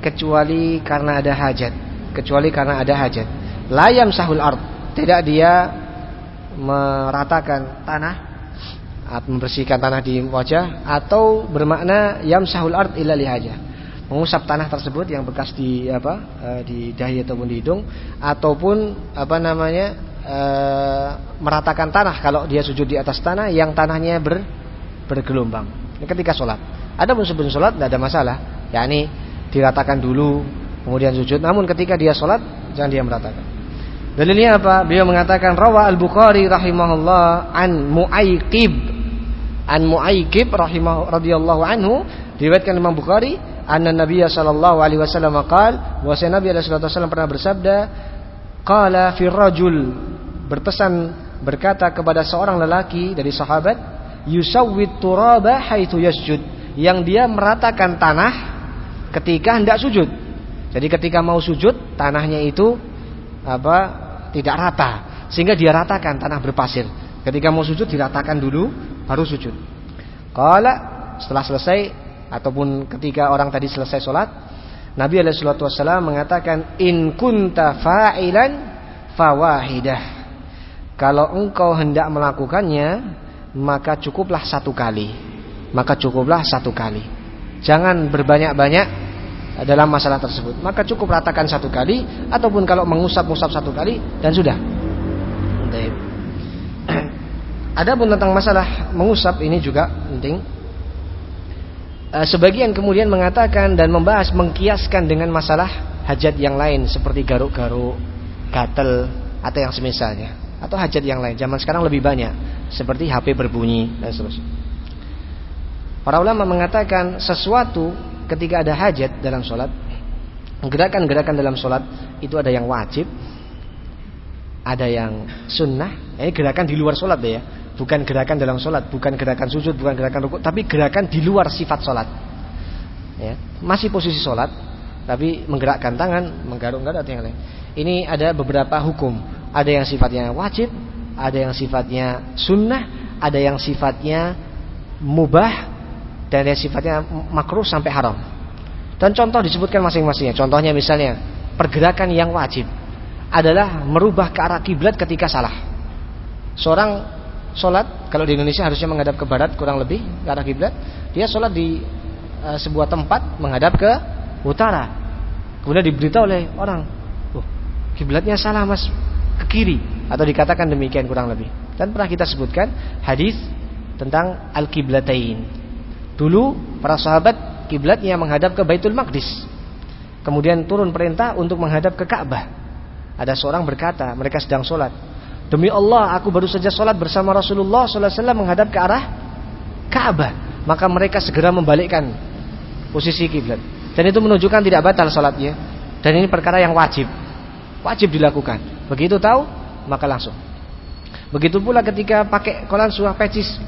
kecuali karena ada hajat, kecuali karena ada hajat. Layam sahul ard tidak dia meratakan tanah atau membersihkan tanah di wajah atau bermakna yam sahul ard illa lihaja mengusap tanah tersebut yang bekas di apa e, di dahi ataupun di hidung ataupun apa namanya e, meratakan tanah kalau dia sujud di atas tanah yang tanahnya ber, bergelombang. Ini ketika sholat. Ada pun sebelum sholat tidak ada masalah. Yakni diratakan dulu kemudian sujud. Namun ketika dia sholat jangan dia meratakan. Dalilnya apa? Beliau mengatakan rawa Al-Bukhari rahimahullah an Muaykib. An Muaykib rahimah radhiyallahu anhu diriwayatkan Imam Bukhari anna Nabi sallallahu alaihi wasallam bahwa Nabi alaihi wasallam pernah bersabda qala fi rajul berpesan berkata kepada seorang lelaki dari sahabat yusawwit turaba haitsu yasjud yang dia meratakan tanah ketika hendak sujud. Jadi ketika mau sujud tanahnya itu apa tidak rata sehingga dia ratakan tanah berpasir. Ketika mau sujud diratakan dulu baru sujud. Kalau setelah selesai ataupun ketika orang tadi selesai sholat, Nabi Alaihissalam mengatakan in kunta fa'ilan fawahidah. Kalau engkau hendak melakukannya maka cukuplah satu kali. Maka cukuplah satu kali. Jangan berbanyak-banyak dalam masalah tersebut. Maka cukup ratakan satu kali ataupun kalau mengusap-usap satu kali dan sudah. Adapun tentang masalah mengusap ini juga penting. Eh, sebagian kemudian mengatakan dan membahas mengkiaskan dengan masalah hajat yang lain seperti garuk-garuk, gatel atau yang semisalnya atau hajat yang lain. Zaman sekarang lebih banyak seperti HP berbunyi dan seterusnya. Para ulama mengatakan sesuatu ketika ada hajat dalam sholat gerakan-gerakan dalam sholat itu ada yang wajib ada yang sunnah ini gerakan di luar sholat deh ya bukan gerakan dalam sholat bukan gerakan sujud bukan gerakan rukuk tapi gerakan di luar sifat sholat ya masih posisi sholat tapi menggerakkan tangan menggaruk-garuk atau yang lain ini ada beberapa hukum ada yang sifatnya wajib ada yang sifatnya sunnah ada yang sifatnya mubah dan yang sifatnya makruh sampai haram. Dan contoh disebutkan masing-masingnya. Contohnya misalnya pergerakan yang wajib adalah merubah ke arah kiblat ketika salah. Seorang sholat kalau di Indonesia harusnya menghadap ke barat kurang lebih ke arah kiblat, dia sholat di e, sebuah tempat menghadap ke utara. Kemudian diberitahu oleh orang, oh, kiblatnya salah mas ke kiri atau dikatakan demikian kurang lebih. Dan pernah kita sebutkan hadis tentang al-kiblatain Dulu para sahabat kiblatnya menghadap ke Baitul Maqdis. Kemudian turun perintah untuk menghadap ke Ka'bah. Ada seorang berkata, mereka sedang sholat. Demi Allah, aku baru saja sholat bersama Rasulullah SAW menghadap ke arah Ka'bah. Maka mereka segera membalikkan posisi kiblat. Dan itu menunjukkan tidak batal sholatnya. Dan ini perkara yang wajib. Wajib dilakukan. Begitu tahu, maka langsung. Begitu pula ketika pakai kolan suah pecis.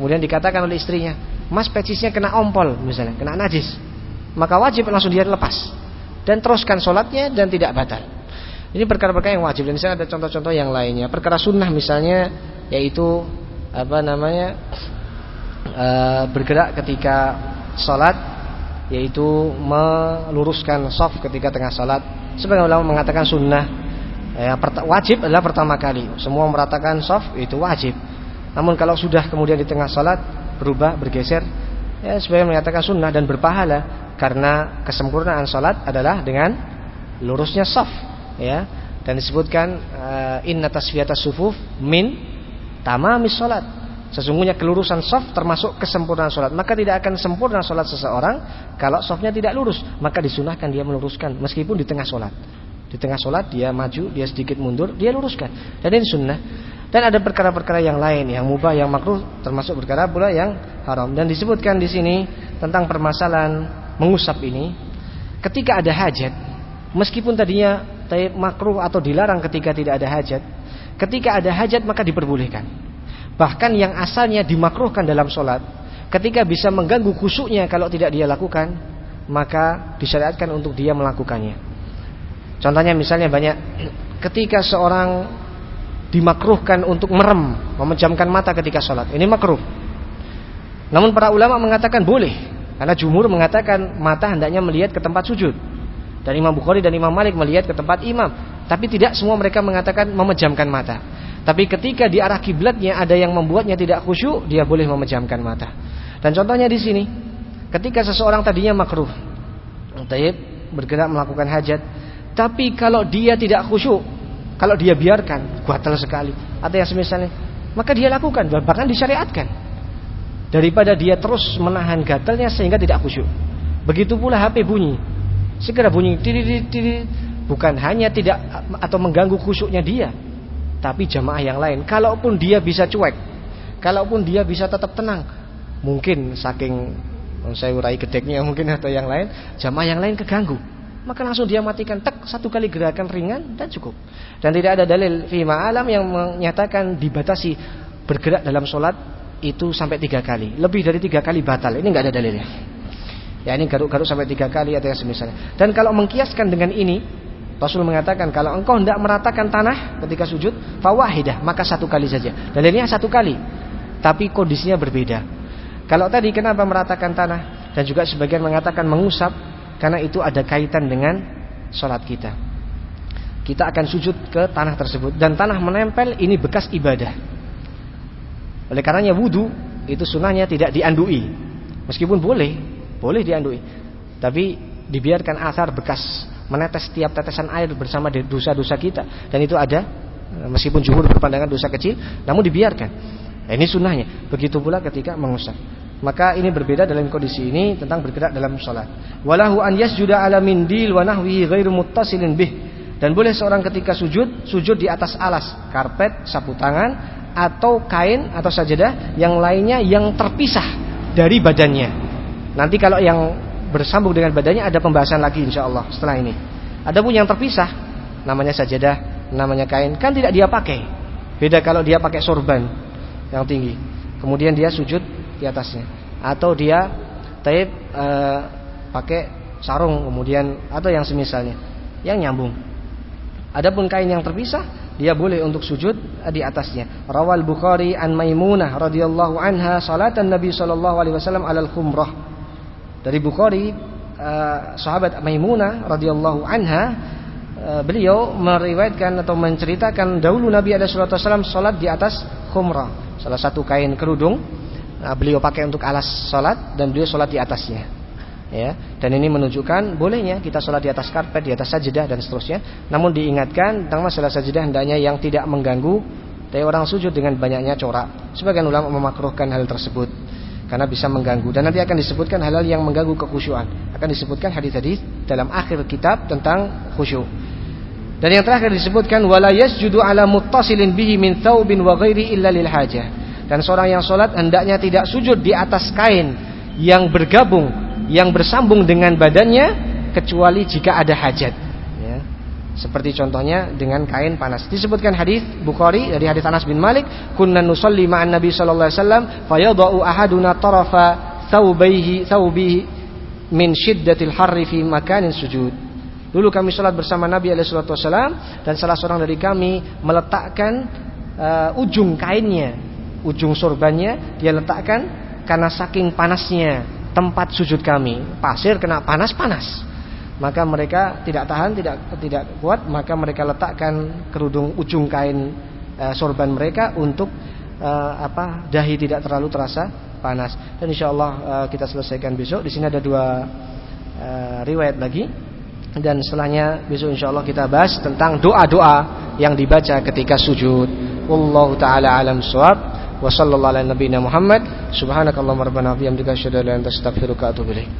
Kemudian dikatakan oleh istrinya, Mas pecisnya kena ompol misalnya, kena najis. Maka wajib langsung dia lepas. Dan teruskan sholatnya dan tidak batal. Ini perkara-perkara yang wajib dan saya ada contoh-contoh yang lainnya. Perkara sunnah misalnya yaitu apa namanya e, bergerak ketika sholat yaitu meluruskan soft ketika tengah sholat. Sebagian ulama mengatakan sunnah ya, wajib adalah pertama kali. Semua meratakan soft itu wajib. Namun kalau sudah kemudian di tengah sholat berubah, bergeser, ya sebagai mengatakan sunnah dan berpahala karena kesempurnaan sholat adalah dengan lurusnya saf, ya. Dan disebutkan uh, inna tasfiyata sufuf min tamamis salat. Sesungguhnya kelurusan soft termasuk kesempurnaan solat. Maka tidak akan sempurna solat seseorang kalau softnya tidak lurus. Maka disunahkan dia meluruskan meskipun di tengah solat. Di tengah solat dia maju, dia sedikit mundur, dia luruskan. Dan ini sunnah. Dan ada perkara-perkara yang lain yang mubah, yang makruh, termasuk perkara pula yang haram. Dan disebutkan di sini tentang permasalahan mengusap ini, ketika ada hajat, meskipun tadinya makruh atau dilarang ketika tidak ada hajat, ketika ada hajat maka diperbolehkan. Bahkan yang asalnya dimakruhkan dalam sholat, ketika bisa mengganggu khusyuknya kalau tidak dia lakukan, maka disyariatkan untuk dia melakukannya. Contohnya misalnya banyak ketika seorang dimakruhkan untuk merem, memejamkan mata ketika sholat. Ini makruh. Namun para ulama mengatakan boleh, karena jumhur mengatakan mata hendaknya melihat ke tempat sujud. Dan Imam Bukhari dan Imam Malik melihat ke tempat imam. Tapi tidak semua mereka mengatakan memejamkan mata. Tapi ketika di arah kiblatnya ada yang membuatnya tidak khusyuk, dia boleh memejamkan mata. Dan contohnya di sini, ketika seseorang tadinya makruh, taib bergerak melakukan hajat, tapi kalau dia tidak khusyuk, kalau dia biarkan, gatal sekali. Atau yang semisalnya, maka dia lakukan, bahkan disyariatkan. Daripada dia terus menahan gatalnya sehingga tidak khusyuk. Begitu pula HP bunyi. Segera bunyi, tiri, tiri, bukan hanya tidak atau mengganggu khusyuknya dia, tapi jamaah yang lain. Kalaupun dia bisa cuek, kalaupun dia bisa tetap tenang, mungkin saking saya urai gedeknya mungkin atau yang lain, jamaah yang lain keganggu maka langsung dia matikan tek satu kali gerakan ringan dan cukup. Dan tidak ada dalil fi alam yang menyatakan dibatasi bergerak dalam sholat itu sampai tiga kali. Lebih dari tiga kali batal. Ini nggak ada dalilnya. Ya ini garuk-garuk sampai tiga kali atau yang semisalnya. Dan kalau mengkiaskan dengan ini, Rasul mengatakan kalau engkau hendak meratakan tanah ketika sujud, fawahidah maka satu kali saja. Dalilnya satu kali, tapi kondisinya berbeda. Kalau tadi kenapa meratakan tanah dan juga sebagian mengatakan mengusap karena itu ada kaitan dengan sholat kita. Kita akan sujud ke tanah tersebut dan tanah menempel ini bekas ibadah. Oleh karenanya wudhu itu sunnahnya tidak diandui, meskipun boleh, boleh diandui, tapi dibiarkan asar bekas menetes setiap tetesan air bersama dosa-dosa kita dan itu ada meskipun juhur berpandangan dosa kecil, namun dibiarkan. Nah, ini sunnahnya. Begitu pula ketika mengusap. Maka ini berbeda dalam kondisi ini tentang bergerak dalam sholat. Walahu an yasjuda ala mindil wa nahwihi ghairu muttasilin bih. Dan boleh seorang ketika sujud, sujud di atas alas, karpet, sapu tangan, atau kain atau sajadah yang lainnya yang terpisah dari badannya. Nanti kalau yang bersambung dengan badannya ada pembahasan lagi insya Allah setelah ini. Ada pun yang terpisah, namanya sajadah, namanya kain, kan tidak dia pakai. Beda kalau dia pakai sorban yang tinggi. Kemudian dia sujud di atasnya atau dia taib e, pakai sarung kemudian atau yang semisalnya yang nyambung. Adapun kain yang terpisah dia boleh untuk sujud di atasnya. Rawal Bukhari an Maimunah radhiyallahu anha salatan Nabi sallallahu alaihi wasallam alal khumrah. Dari Bukhari uh, sahabat Maimunah radhiyallahu anha uh, beliau meriwayatkan atau menceritakan dahulu Nabi alaihi wasallam salat di atas khumrah, salah satu kain kerudung. Nah, beliau pakai untuk alas sholat dan beliau sholat di atasnya ya. Dan ini menunjukkan bolehnya kita sholat di atas karpet di atas sajadah dan seterusnya. Namun diingatkan tentang masalah sajadah hendaknya yang tidak mengganggu dari orang sujud dengan banyaknya corak. Sebagian ulama memakruhkan hal tersebut karena bisa mengganggu. Dan nanti akan disebutkan hal-hal yang mengganggu kekhusyuan. Akan disebutkan hadis-hadis dalam akhir kitab tentang khusyuk. Dan yang terakhir disebutkan wala yasjudu ala muttasilin bihi min thawbin wa ghairi illa lil hajah. Dan seorang yang sholat hendaknya tidak sujud di atas kain yang bergabung, yang bersambung dengan badannya, kecuali jika ada hajat. Seperti contohnya dengan kain panas. Disebutkan hadis Bukhari dari hadis Anas bin Malik, "Kunna nusalli ma'an Nabi sallallahu alaihi wasallam, fayadau ahaduna tarafa thawbihi thawbihi min syiddatil harri fi makanin sujud." Dulu kami sholat bersama Nabi alaihi wasallam dan salah seorang dari kami meletakkan uh, ujung kainnya ujung sorbannya dia letakkan karena saking panasnya tempat sujud kami pasir kena panas panas maka mereka tidak tahan tidak tidak kuat maka mereka letakkan kerudung ujung kain e, sorban mereka untuk e, apa dahi tidak terlalu terasa panas. Dan insya Allah e, kita selesaikan besok. Di sini ada dua e, riwayat lagi. Dan setelahnya besok insya Allah kita bahas tentang doa-doa yang dibaca ketika sujud. Wallahu taala alam shawab. Wa sallallahu nabiyina Muhammad. Subhanakallahumma rabbana bihamdika asyhadu an la ilaha wa